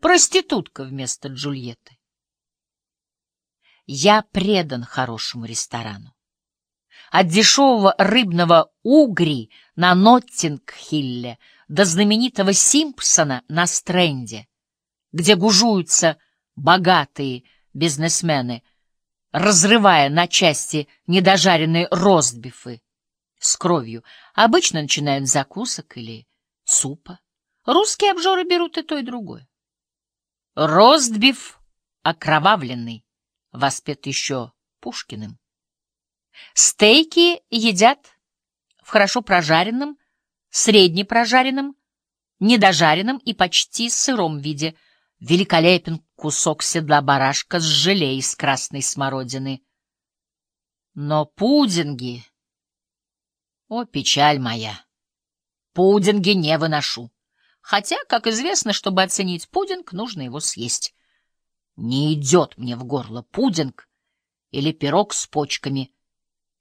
Проститутка вместо Джульетты. Я предан хорошему ресторану. От дешевого рыбного угри на Ноттинг-Хилле до знаменитого Симпсона на Стрэнде, где гужуются богатые бизнесмены, разрывая на части недожаренные ростбифы с кровью, обычно начинают закусок или супа. Русские обжоры берут и то, и другое. Ростбиф окровавленный, воспет еще Пушкиным. Стейки едят в хорошо прожаренном, среднепрожаренном, недожаренном и почти сыром виде. Великолепен кусок седла барашка с желе из красной смородины. Но пудинги... О, печаль моя! Пудинги не выношу. Хотя, как известно, чтобы оценить пудинг, нужно его съесть. Не идет мне в горло пудинг или пирог с почками.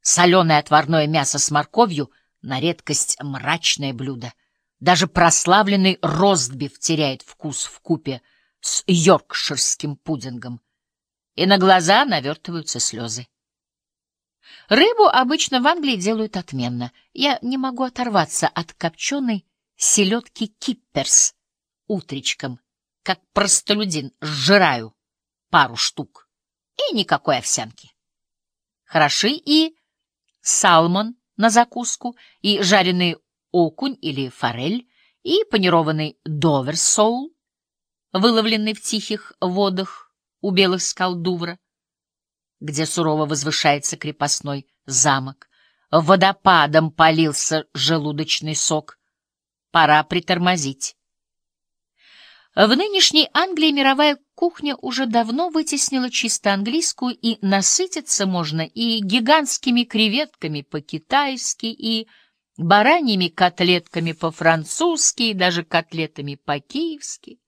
Соленое отварное мясо с морковью — на редкость мрачное блюдо. Даже прославленный ростбиф теряет вкус в купе с йоркширским пудингом. И на глаза навертываются слезы. Рыбу обычно в Англии делают отменно. Я не могу оторваться от копченой селедки кипперс утречком, как простолюдин, сжираю пару штук. И никакой овсянки. Хороши и салмон на закуску, и жареный окунь или форель, и панированный доверсоул, выловленный в тихих водах у белых скал Дувра, где сурово возвышается крепостной замок. Водопадом полился желудочный сок. Пора притормозить. В нынешней Англии мировая кухня уже давно вытеснила чисто английскую, и насытиться можно и гигантскими креветками по-китайски, и бараньими котлетками по-французски, и даже котлетами по-киевски.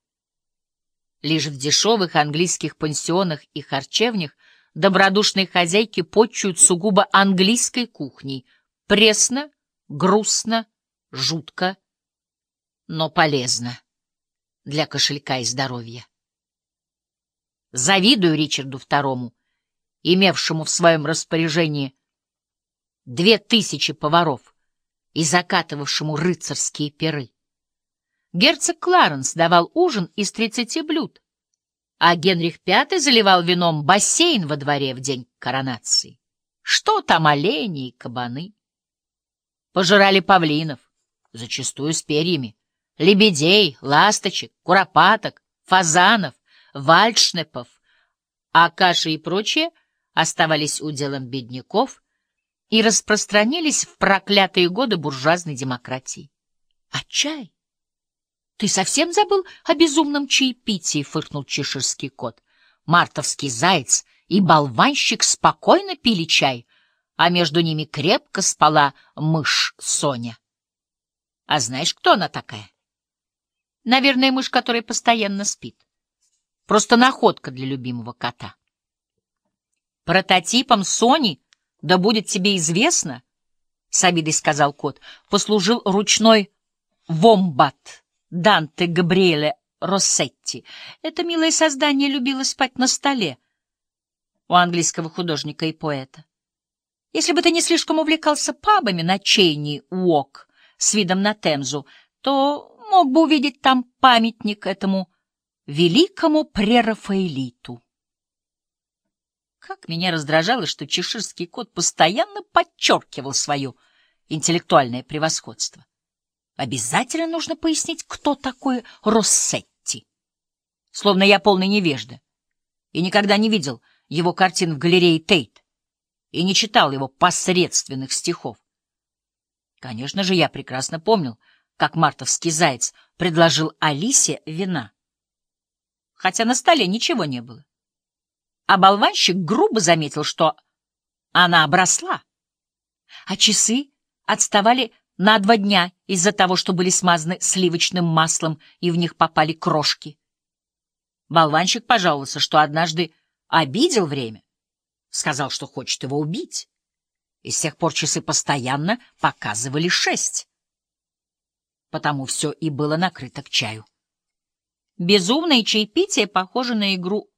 Лишь в дешевых английских пансионах и харчевнях добродушные хозяйки почуют сугубо английской кухней. Пресно, грустно, жутко, но полезно для кошелька и здоровья. Завидую Ричарду II, имевшему в своем распоряжении две тысячи поваров и закатывавшему рыцарские перы. Герцог Кларенс давал ужин из тридцати блюд, а Генрих V заливал вином бассейн во дворе в день коронации. Что там олени и кабаны? Пожирали павлинов, зачастую с перьями, лебедей, ласточек, куропаток, фазанов, вальшнепов, а каши и прочее оставались уделом бедняков и распространились в проклятые годы буржуазной демократии. А чай? Ты совсем забыл о безумном чаепитии, фыркнул чеширский кот. Мартовский заяц и болванщик спокойно пили чай, а между ними крепко спала мышь Соня. А знаешь, кто она такая? Наверное, мышь, которая постоянно спит. Просто находка для любимого кота. Прототипом Сони, да будет тебе известно, — с обидой сказал кот, — послужил ручной вомбат Данте Габриэле Россетти. Это милое создание любило спать на столе у английского художника и поэта. Если бы ты не слишком увлекался пабами на Чейни Уок с видом на Темзу, то мог бы увидеть там памятник этому великому прерафаэлиту. Как меня раздражало, что чеширский кот постоянно подчеркивал свое интеллектуальное превосходство. Обязательно нужно пояснить, кто такой Россетти. Словно я полный невежда и никогда не видел его картин в галерее Тейт и не читал его посредственных стихов. Конечно же, я прекрасно помнил, как мартовский заяц предложил Алисе вина хотя на столе ничего не было. А болванщик грубо заметил, что она обросла, а часы отставали на два дня из-за того, что были смазаны сливочным маслом и в них попали крошки. Болванщик пожаловался, что однажды обидел время, сказал, что хочет его убить. И с тех пор часы постоянно показывали шесть. Потому все и было накрыто к чаю. Безумное чаепитие похоже на игру